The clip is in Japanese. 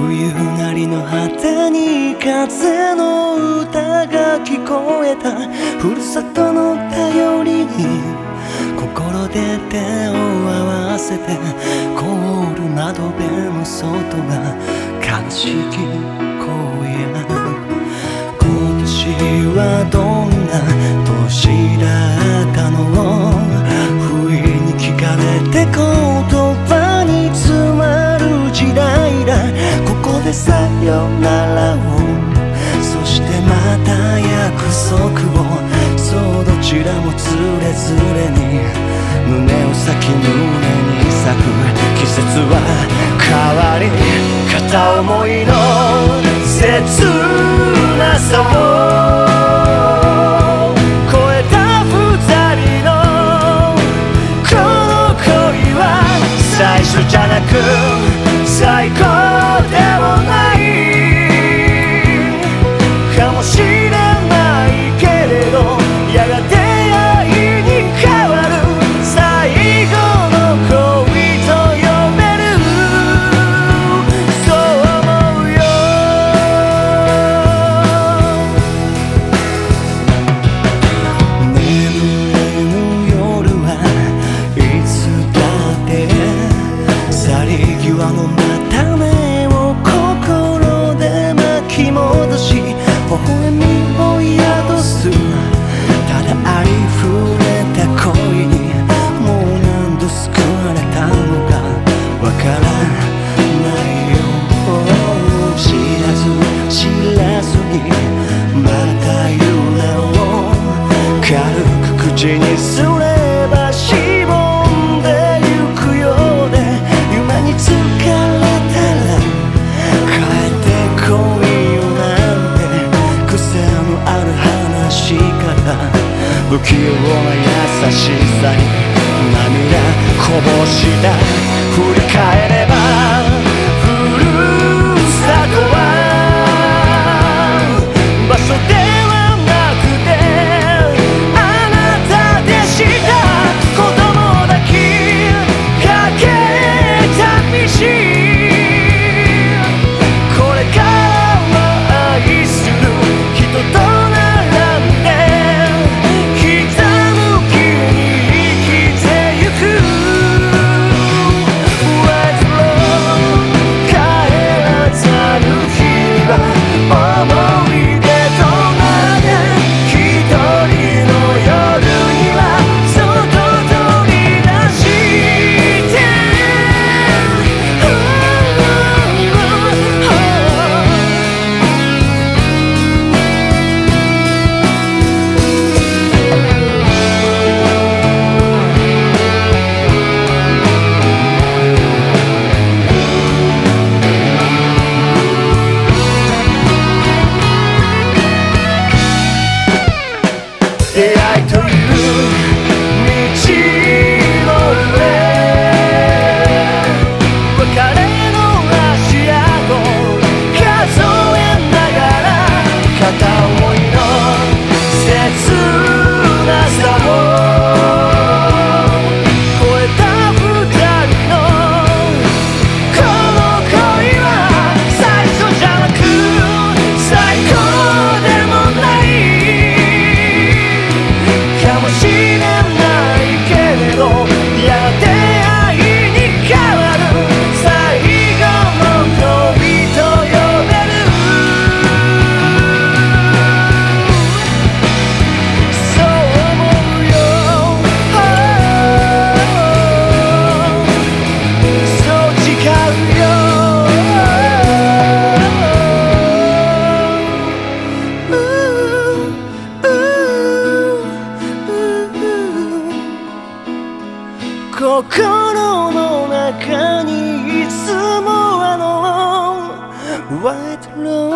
冬なりの果てに風の歌が聞こえた。ふるさとの頼りに心で手を合わせて凍る窓辺の外が悲しき荒野今年はどんてさよならを。そしてまた約束を。そうどちらもつれづれに。胸を咲き胸に咲く。季節は変わり。片思いの高でちにすればしぼんでゆくようで夢に疲れたら帰ってこいよなんて癖のある話から不器用な優しさに涙こぼした出会いという心の中にいつもあの White Room